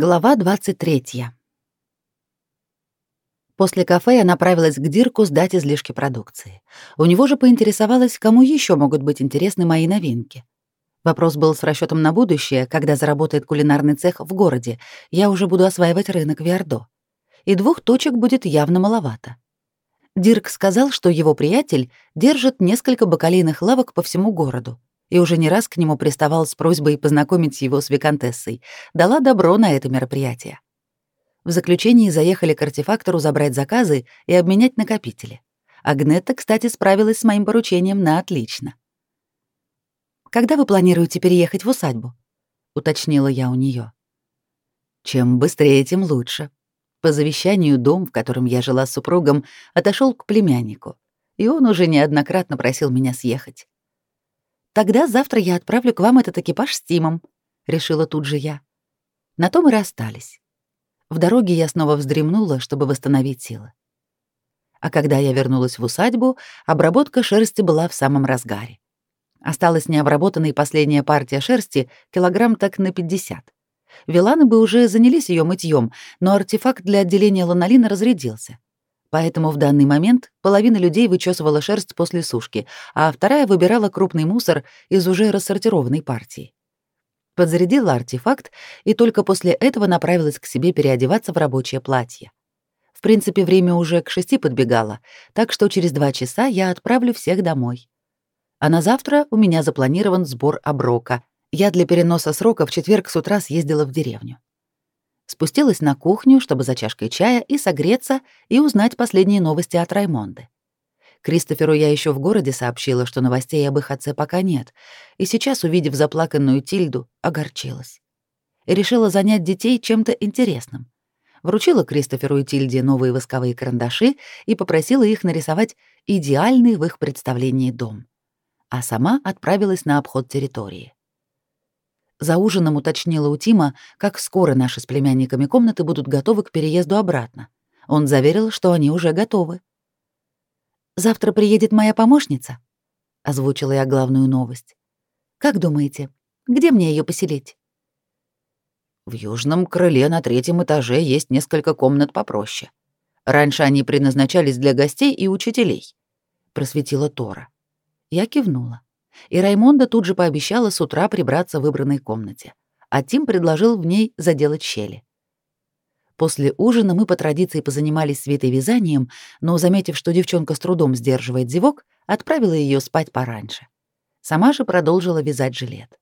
Глава 23. После кафе я направилась к Дирку сдать излишки продукции. У него же поинтересовалась, кому еще могут быть интересны мои новинки. Вопрос был с расчетом на будущее, когда заработает кулинарный цех в городе, я уже буду осваивать рынок Виардо. И двух точек будет явно маловато. Дирк сказал, что его приятель держит несколько бакалейных лавок по всему городу, и уже не раз к нему приставал с просьбой познакомить его с виконтессой, дала добро на это мероприятие. В заключении заехали к артефактору забрать заказы и обменять накопители. Агнетта, кстати, справилась с моим поручением на отлично. «Когда вы планируете переехать в усадьбу?» — уточнила я у нее. «Чем быстрее, тем лучше», по завещанию дом, в котором я жила с супругом, отошел к племяннику, и он уже неоднократно просил меня съехать. «Тогда завтра я отправлю к вам этот экипаж с Тимом», — решила тут же я. На том и расстались. В дороге я снова вздремнула, чтобы восстановить силы. А когда я вернулась в усадьбу, обработка шерсти была в самом разгаре. Осталась необработанной последняя партия шерсти, килограмм так на 50. Виланы бы уже занялись ее мытьем, но артефакт для отделения ланолина разрядился. Поэтому в данный момент половина людей вычесывала шерсть после сушки, а вторая выбирала крупный мусор из уже рассортированной партии. Подзарядила артефакт и только после этого направилась к себе переодеваться в рабочее платье. В принципе, время уже к шести подбегало, так что через два часа я отправлю всех домой. А на завтра у меня запланирован сбор оброка, я для переноса срока в четверг с утра съездила в деревню. Спустилась на кухню, чтобы за чашкой чая и согреться, и узнать последние новости от Раймонды. Кристоферу я еще в городе сообщила, что новостей об их отце пока нет, и сейчас, увидев заплаканную Тильду, огорчилась. И решила занять детей чем-то интересным. Вручила Кристоферу и Тильде новые восковые карандаши и попросила их нарисовать идеальный в их представлении дом. А сама отправилась на обход территории. За ужином уточнила у Тима, как скоро наши с племянниками комнаты будут готовы к переезду обратно. Он заверил, что они уже готовы. «Завтра приедет моя помощница», — озвучила я главную новость. «Как думаете, где мне ее поселить?» В южном крыле на третьем этаже есть несколько комнат попроще. Раньше они предназначались для гостей и учителей, просветила Тора. Я кивнула и Раймонда тут же пообещала с утра прибраться в выбранной комнате, а Тим предложил в ней заделать щели. После ужина мы по традиции позанимались свитой вязанием, но, заметив, что девчонка с трудом сдерживает зевок, отправила ее спать пораньше. Сама же продолжила вязать жилет.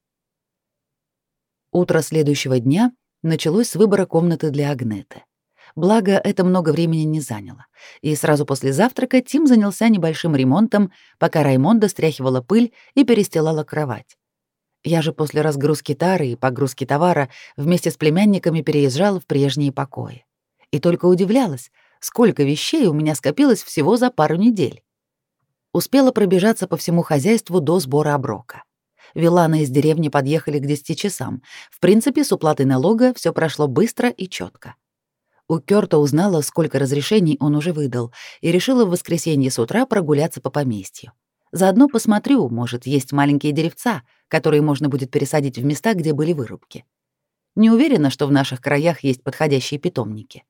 Утро следующего дня началось с выбора комнаты для Агнеты. Благо, это много времени не заняло. И сразу после завтрака Тим занялся небольшим ремонтом, пока Раймонда стряхивала пыль и перестилала кровать. Я же после разгрузки тары и погрузки товара вместе с племянниками переезжала в прежние покои. И только удивлялась, сколько вещей у меня скопилось всего за пару недель. Успела пробежаться по всему хозяйству до сбора оброка. Виланы из деревни подъехали к 10 часам. В принципе, с уплатой налога все прошло быстро и четко. У Кёрта узнала, сколько разрешений он уже выдал, и решила в воскресенье с утра прогуляться по поместью. Заодно посмотрю, может, есть маленькие деревца, которые можно будет пересадить в места, где были вырубки. Не уверена, что в наших краях есть подходящие питомники.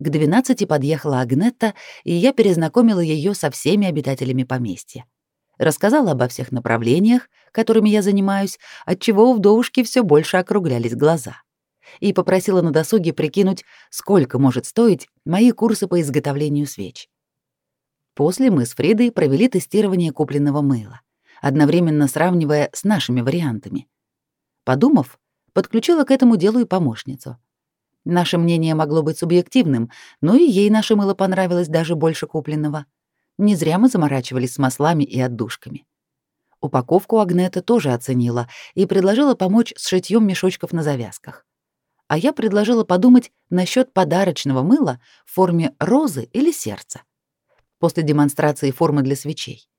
К 12 подъехала Агнетта, и я перезнакомила ее со всеми обитателями поместья. Рассказала обо всех направлениях, которыми я занимаюсь, отчего у вдовушки все больше округлялись глаза и попросила на досуге прикинуть, сколько может стоить мои курсы по изготовлению свеч. После мы с Фридой провели тестирование купленного мыла, одновременно сравнивая с нашими вариантами. Подумав, подключила к этому делу и помощницу. Наше мнение могло быть субъективным, но и ей наше мыло понравилось даже больше купленного. Не зря мы заморачивались с маслами и отдушками. Упаковку Агнета тоже оценила и предложила помочь с шитьем мешочков на завязках а я предложила подумать насчет подарочного мыла в форме розы или сердца. После демонстрации формы для свечей.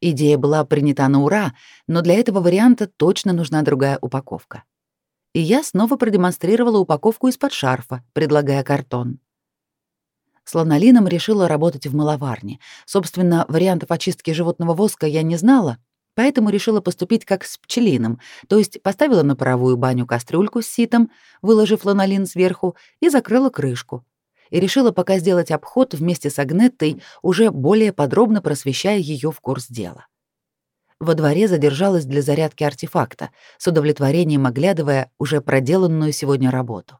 Идея была принята на ура, но для этого варианта точно нужна другая упаковка. И я снова продемонстрировала упаковку из-под шарфа, предлагая картон. С ланолином решила работать в мыловарне. Собственно, вариантов очистки животного воска я не знала, Поэтому решила поступить как с пчелиным, то есть поставила на паровую баню кастрюльку с ситом, выложив ланолин сверху, и закрыла крышку. И решила пока сделать обход вместе с Агнеттой, уже более подробно просвещая ее в курс дела. Во дворе задержалась для зарядки артефакта, с удовлетворением оглядывая уже проделанную сегодня работу.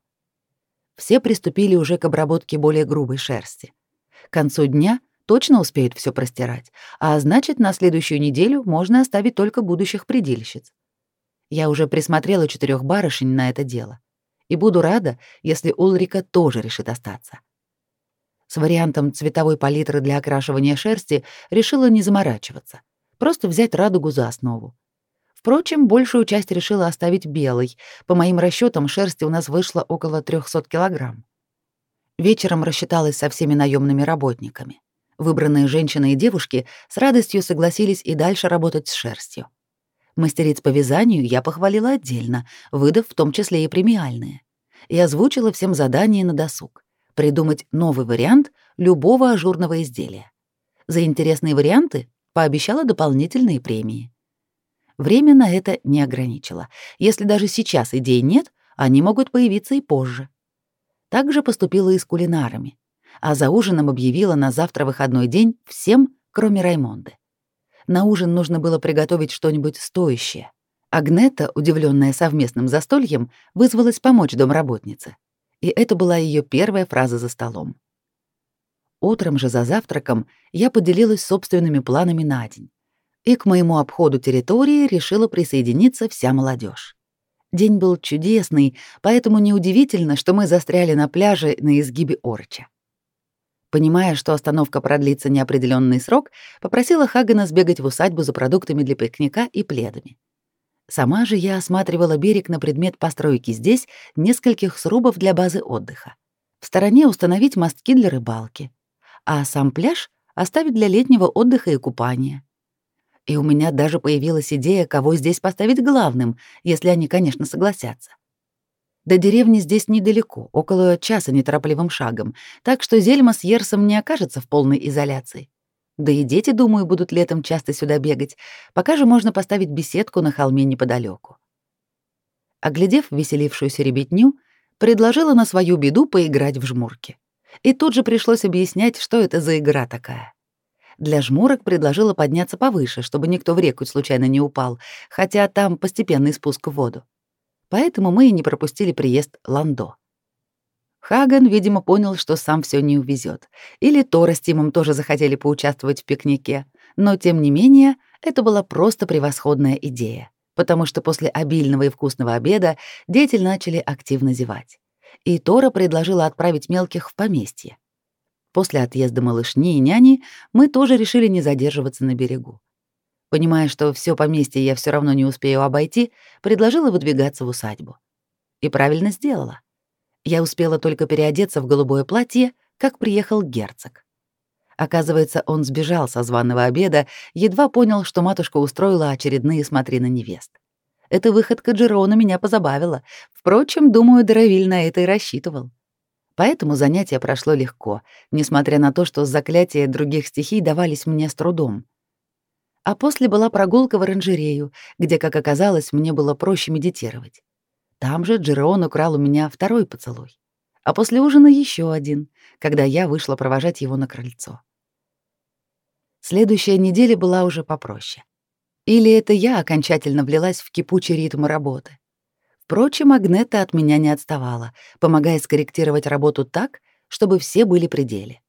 Все приступили уже к обработке более грубой шерсти. К концу дня точно успеют все простирать, а значит, на следующую неделю можно оставить только будущих предельщиц. Я уже присмотрела четырех барышень на это дело, и буду рада, если Улрика тоже решит остаться. С вариантом цветовой палитры для окрашивания шерсти решила не заморачиваться просто взять радугу за основу. Впрочем, большую часть решила оставить белой. По моим расчетам, шерсти у нас вышло около 300 килограмм. Вечером рассчиталась со всеми наемными работниками. Выбранные женщины и девушки с радостью согласились и дальше работать с шерстью. Мастериц по вязанию я похвалила отдельно, выдав в том числе и премиальные. И озвучила всем задание на досуг — придумать новый вариант любого ажурного изделия. За интересные варианты пообещала дополнительные премии. Время на это не ограничило. Если даже сейчас идей нет, они могут появиться и позже. Так же поступила и с кулинарами. А за ужином объявила на завтра выходной день всем, кроме Раймонды. На ужин нужно было приготовить что-нибудь стоящее. Агнета, удивленная совместным застольем, вызвалась помочь домработнице. И это была ее первая фраза за столом. Утром же за завтраком я поделилась собственными планами на день. И к моему обходу территории решила присоединиться вся молодежь. День был чудесный, поэтому неудивительно, что мы застряли на пляже на изгибе Орча. Понимая, что остановка продлится неопределенный срок, попросила Хагана сбегать в усадьбу за продуктами для пикника и пледами. Сама же я осматривала берег на предмет постройки здесь нескольких срубов для базы отдыха. В стороне установить мостки для рыбалки а сам пляж оставить для летнего отдыха и купания. И у меня даже появилась идея, кого здесь поставить главным, если они, конечно, согласятся. До деревни здесь недалеко, около часа неторопливым шагом, так что Зельма с Ерсом не окажется в полной изоляции. Да и дети, думаю, будут летом часто сюда бегать, пока же можно поставить беседку на холме неподалеку. Оглядев веселившуюся ребятню, предложила на свою беду поиграть в жмурки и тут же пришлось объяснять, что это за игра такая. Для жмурок предложила подняться повыше, чтобы никто в реку случайно не упал, хотя там постепенный спуск в воду. Поэтому мы и не пропустили приезд Ландо. Хаган, видимо, понял, что сам все не увезет. Или Тора с Тимом тоже захотели поучаствовать в пикнике. Но, тем не менее, это была просто превосходная идея, потому что после обильного и вкусного обеда дети начали активно зевать и Тора предложила отправить мелких в поместье. После отъезда малышни и няни мы тоже решили не задерживаться на берегу. Понимая, что все поместье я все равно не успею обойти, предложила выдвигаться в усадьбу. И правильно сделала. Я успела только переодеться в голубое платье, как приехал герцог. Оказывается, он сбежал со званого обеда, едва понял, что матушка устроила очередные смотри на невест. Эта выходка Джерона меня позабавила. Впрочем, думаю, Доровиль на это и рассчитывал. Поэтому занятие прошло легко, несмотря на то, что заклятия других стихий давались мне с трудом. А после была прогулка в оранжерею, где, как оказалось, мне было проще медитировать. Там же Джерон украл у меня второй поцелуй. А после ужина еще один, когда я вышла провожать его на крыльцо. Следующая неделя была уже попроще. Или это я окончательно влилась в кипучий ритм работы? Впрочем, Агнета от меня не отставала, помогая скорректировать работу так, чтобы все были при деле.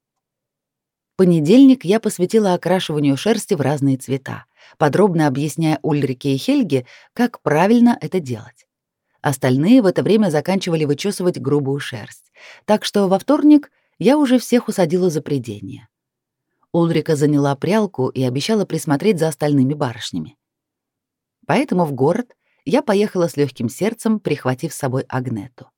Понедельник я посвятила окрашиванию шерсти в разные цвета, подробно объясняя Ульрике и Хельге, как правильно это делать. Остальные в это время заканчивали вычесывать грубую шерсть, так что во вторник я уже всех усадила за придение. Ульрика заняла прялку и обещала присмотреть за остальными барышнями. Поэтому в город я поехала с легким сердцем, прихватив с собой Агнету.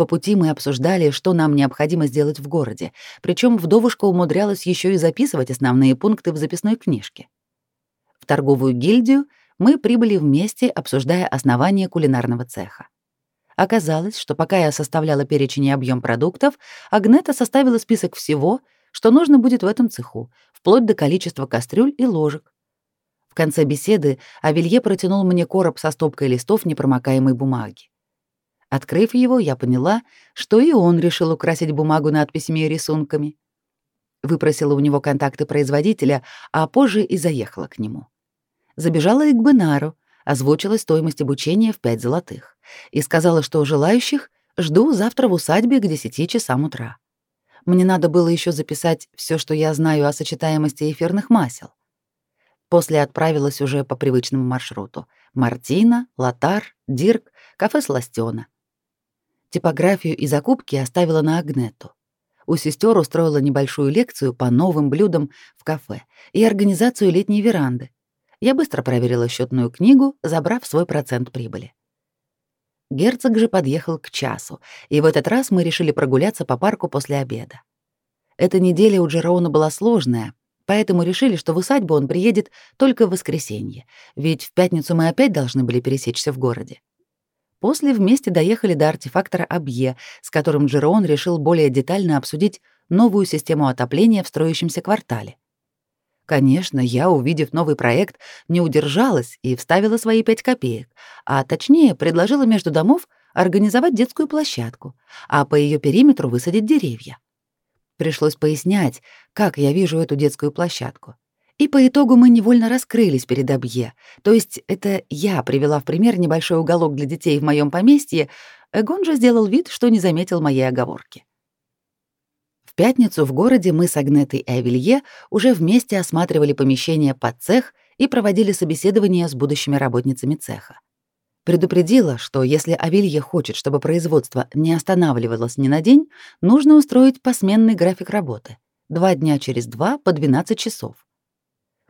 По пути мы обсуждали, что нам необходимо сделать в городе, причем вдовушка умудрялась еще и записывать основные пункты в записной книжке. В торговую гильдию мы прибыли вместе, обсуждая основание кулинарного цеха. Оказалось, что пока я составляла перечень и объем продуктов, Агнета составила список всего, что нужно будет в этом цеху, вплоть до количества кастрюль и ложек. В конце беседы Авелье протянул мне короб со стопкой листов непромокаемой бумаги. Открыв его, я поняла, что и он решил украсить бумагу надписями и рисунками. Выпросила у него контакты производителя, а позже и заехала к нему. Забежала и к Бенару, озвучила стоимость обучения в пять золотых и сказала, что желающих жду завтра в усадьбе к 10 часам утра. Мне надо было еще записать все, что я знаю о сочетаемости эфирных масел. После отправилась уже по привычному маршруту. Мартина, Лотар, Дирк, кафе Сластена. Типографию и закупки оставила на Агнету. У сестер устроила небольшую лекцию по новым блюдам в кафе и организацию летней веранды. Я быстро проверила счетную книгу, забрав свой процент прибыли. Герцог же подъехал к часу, и в этот раз мы решили прогуляться по парку после обеда. Эта неделя у Джероуна была сложная, поэтому решили, что в усадьбу он приедет только в воскресенье, ведь в пятницу мы опять должны были пересечься в городе. После вместе доехали до артефактора Абье, с которым Джерон решил более детально обсудить новую систему отопления в строящемся квартале. Конечно, я, увидев новый проект, не удержалась и вставила свои пять копеек, а точнее предложила между домов организовать детскую площадку, а по ее периметру высадить деревья. Пришлось пояснять, как я вижу эту детскую площадку. И по итогу мы невольно раскрылись перед Абье. То есть это я привела в пример небольшой уголок для детей в моем поместье, Эгон же сделал вид, что не заметил моей оговорки. В пятницу в городе мы с Агнетой и Авелье уже вместе осматривали помещение под цех и проводили собеседование с будущими работницами цеха. Предупредила, что если Авелье хочет, чтобы производство не останавливалось ни на день, нужно устроить посменный график работы. Два дня через два по 12 часов.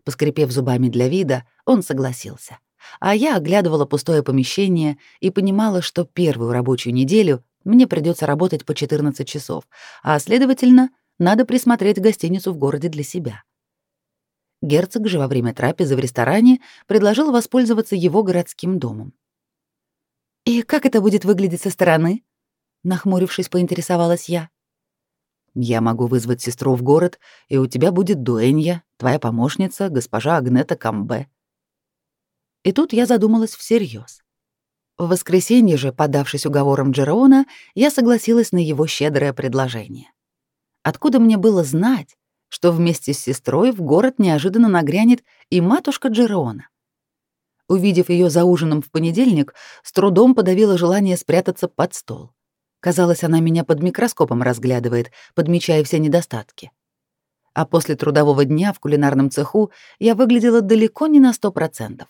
Поскрипев зубами для вида, он согласился. А я оглядывала пустое помещение и понимала, что первую рабочую неделю мне придется работать по 14 часов, а, следовательно, надо присмотреть гостиницу в городе для себя. Герцог же во время трапезы в ресторане предложил воспользоваться его городским домом. «И как это будет выглядеть со стороны?» Нахмурившись, поинтересовалась я. Я могу вызвать сестру в город, и у тебя будет дуэнья, твоя помощница, госпожа Агнета Камбе. И тут я задумалась всерьез. В воскресенье же, подавшись уговором Джероона, я согласилась на его щедрое предложение. Откуда мне было знать, что вместе с сестрой в город неожиданно нагрянет и матушка Джероона? Увидев ее за ужином в понедельник, с трудом подавила желание спрятаться под стол. Казалось, она меня под микроскопом разглядывает, подмечая все недостатки. А после трудового дня в кулинарном цеху я выглядела далеко не на сто процентов.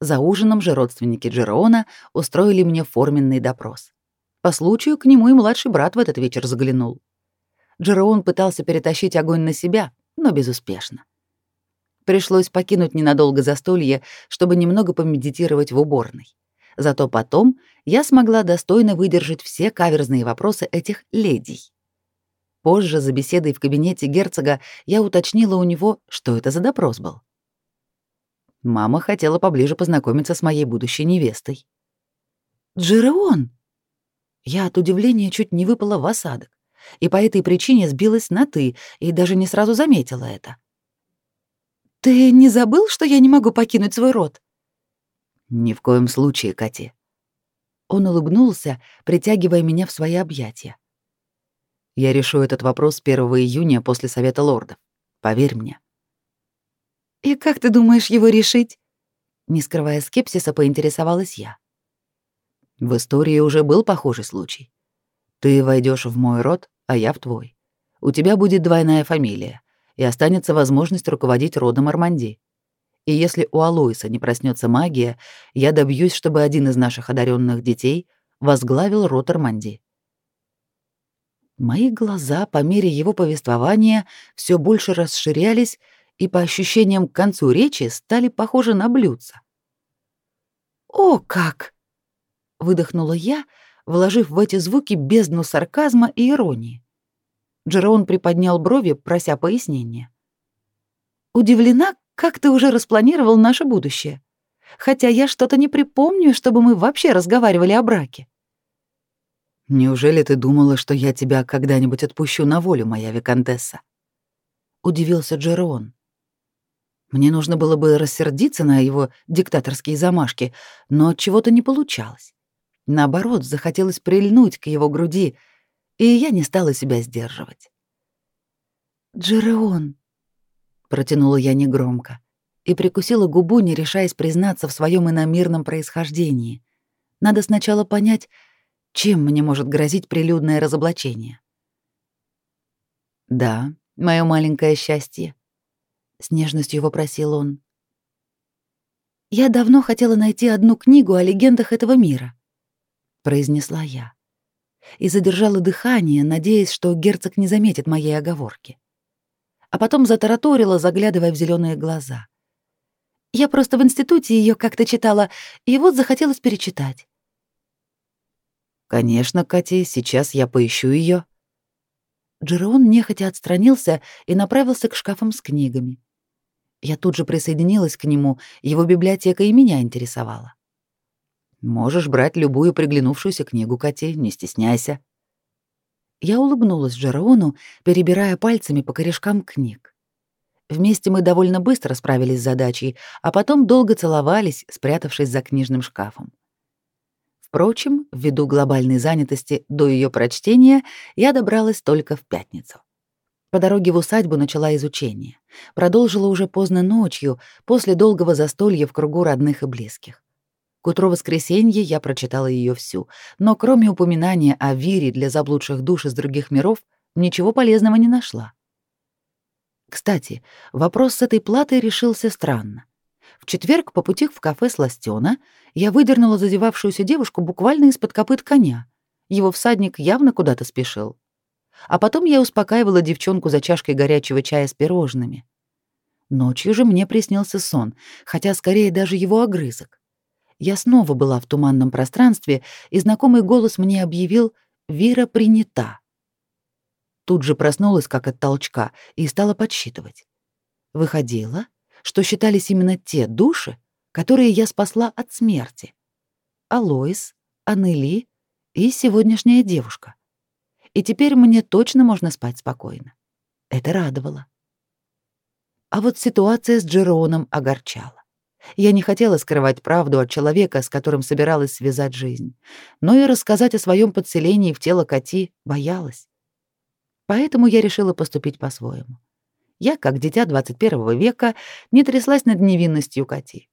За ужином же родственники Джерона устроили мне форменный допрос. По случаю к нему и младший брат в этот вечер заглянул. Джерон пытался перетащить огонь на себя, но безуспешно. Пришлось покинуть ненадолго застолье, чтобы немного помедитировать в уборной. Зато потом я смогла достойно выдержать все каверзные вопросы этих ледей. Позже, за беседой в кабинете герцога, я уточнила у него, что это за допрос был. Мама хотела поближе познакомиться с моей будущей невестой. «Джереон!» Я от удивления чуть не выпала в осадок, и по этой причине сбилась на «ты» и даже не сразу заметила это. «Ты не забыл, что я не могу покинуть свой род?» «Ни в коем случае, Кати». Он улыбнулся, притягивая меня в свои объятия. «Я решу этот вопрос 1 июня после Совета лордов. Поверь мне». «И как ты думаешь его решить?» Не скрывая скепсиса, поинтересовалась я. В истории уже был похожий случай. Ты войдешь в мой род, а я в твой. У тебя будет двойная фамилия, и останется возможность руководить родом Арманди. И если у Алоиса не проснется магия, я добьюсь, чтобы один из наших одаренных детей возглавил рот Арманди. Мои глаза по мере его повествования все больше расширялись и по ощущениям к концу речи стали похожи на блюдца. «О, как!» — выдохнула я, вложив в эти звуки бездну сарказма и иронии. Джерон приподнял брови, прося пояснения. «Удивлена, как ты уже распланировал наше будущее? Хотя я что-то не припомню, чтобы мы вообще разговаривали о браке. Неужели ты думала, что я тебя когда-нибудь отпущу на волю, моя виконтесса? Удивился Джерон. Мне нужно было бы рассердиться на его диктаторские замашки, но чего-то не получалось. Наоборот, захотелось прильнуть к его груди, и я не стала себя сдерживать. «Джереон», — протянула я негромко и прикусила губу, не решаясь признаться в своем иномирном происхождении. Надо сначала понять, чем мне может грозить прилюдное разоблачение. «Да, мое маленькое счастье», — с нежностью вопросил он. «Я давно хотела найти одну книгу о легендах этого мира», — произнесла я. И задержала дыхание, надеясь, что герцог не заметит моей оговорки. А потом затараторила, заглядывая в зеленые глаза. Я просто в институте ее как-то читала, и вот захотелось перечитать. «Конечно, Катя, сейчас я поищу ее. Джереон нехотя отстранился и направился к шкафам с книгами. Я тут же присоединилась к нему, его библиотека и меня интересовала. «Можешь брать любую приглянувшуюся книгу, Катя, не стесняйся». Я улыбнулась Джерону, перебирая пальцами по корешкам книг. Вместе мы довольно быстро справились с задачей, а потом долго целовались, спрятавшись за книжным шкафом. Впрочем, ввиду глобальной занятости до ее прочтения я добралась только в пятницу. По дороге в усадьбу начала изучение. Продолжила уже поздно ночью, после долгого застолья в кругу родных и близких. К утру воскресенья я прочитала ее всю, но кроме упоминания о вире для заблудших душ из других миров, ничего полезного не нашла. Кстати, вопрос с этой платой решился странно. В четверг по пути в кафе Сластена я выдернула задевавшуюся девушку буквально из-под копыт коня. Его всадник явно куда-то спешил. А потом я успокаивала девчонку за чашкой горячего чая с пирожными. Ночью же мне приснился сон, хотя скорее даже его огрызок. Я снова была в туманном пространстве, и знакомый голос мне объявил «Вира принята». Тут же проснулась как от толчка и стала подсчитывать. Выходила, что считались именно те души, которые я спасла от смерти. Алоис, Анели и сегодняшняя девушка. И теперь мне точно можно спать спокойно. Это радовало. А вот ситуация с Джероном огорчала. Я не хотела скрывать правду от человека, с которым собиралась связать жизнь, но и рассказать о своем подселении в тело Кати боялась. Поэтому я решила поступить по-своему. Я, как дитя 21 века, не тряслась над невинностью Кати.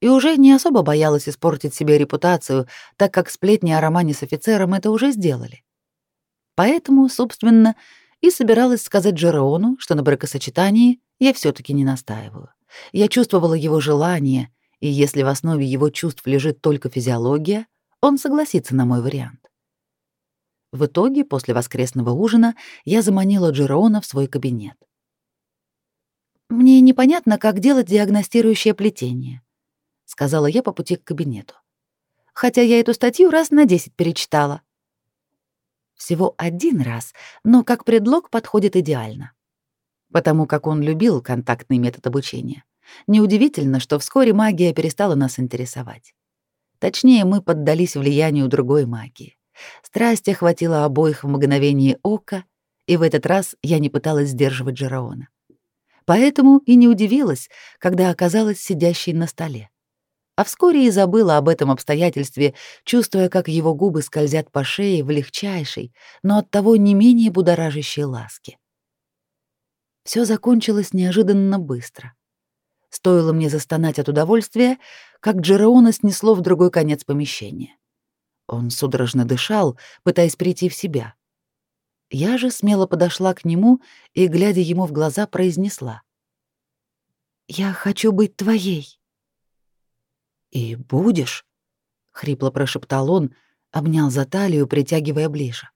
И уже не особо боялась испортить себе репутацию, так как сплетни о романе с офицером это уже сделали. Поэтому, собственно, и собиралась сказать Джерону, что на бракосочетании я все таки не настаиваю. Я чувствовала его желание, и если в основе его чувств лежит только физиология, он согласится на мой вариант. В итоге, после воскресного ужина, я заманила Джерона в свой кабинет. «Мне непонятно, как делать диагностирующее плетение», — сказала я по пути к кабинету. «Хотя я эту статью раз на десять перечитала». Всего один раз, но как предлог подходит идеально. Потому как он любил контактный метод обучения. Неудивительно, что вскоре магия перестала нас интересовать. Точнее, мы поддались влиянию другой магии. Страсть охватила обоих в мгновение ока, и в этот раз я не пыталась сдерживать Джераона. Поэтому и не удивилась, когда оказалась сидящей на столе. А вскоре и забыла об этом обстоятельстве, чувствуя, как его губы скользят по шее в легчайшей, но оттого не менее будоражащей ласке. Все закончилось неожиданно быстро. Стоило мне застонать от удовольствия, как Джераона снесло в другой конец помещения. Он судорожно дышал, пытаясь прийти в себя. Я же смело подошла к нему и, глядя ему в глаза, произнесла. «Я хочу быть твоей». «И будешь?» — хрипло прошептал он, обнял за талию, притягивая ближе.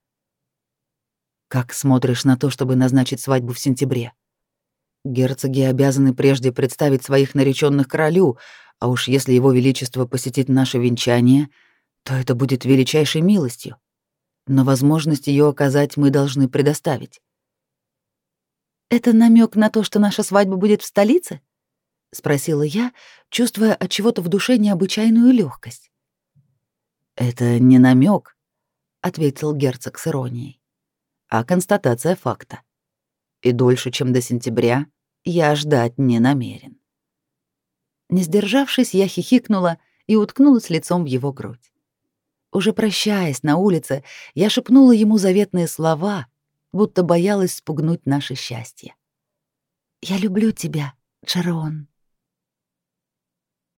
«Как смотришь на то, чтобы назначить свадьбу в сентябре? Герцоги обязаны прежде представить своих нареченных королю, а уж если его величество посетит наше венчание — то это будет величайшей милостью. Но возможность ее оказать мы должны предоставить. Это намек на то, что наша свадьба будет в столице? спросила я, чувствуя от чего-то в душе необычайную легкость. Это не намек, ответил герцог с иронией, а констатация факта. И дольше, чем до сентября, я ждать не намерен. Не сдержавшись, я хихикнула и уткнулась лицом в его грудь. Уже прощаясь на улице, я шепнула ему заветные слова, будто боялась спугнуть наше счастье. «Я люблю тебя, Джерон».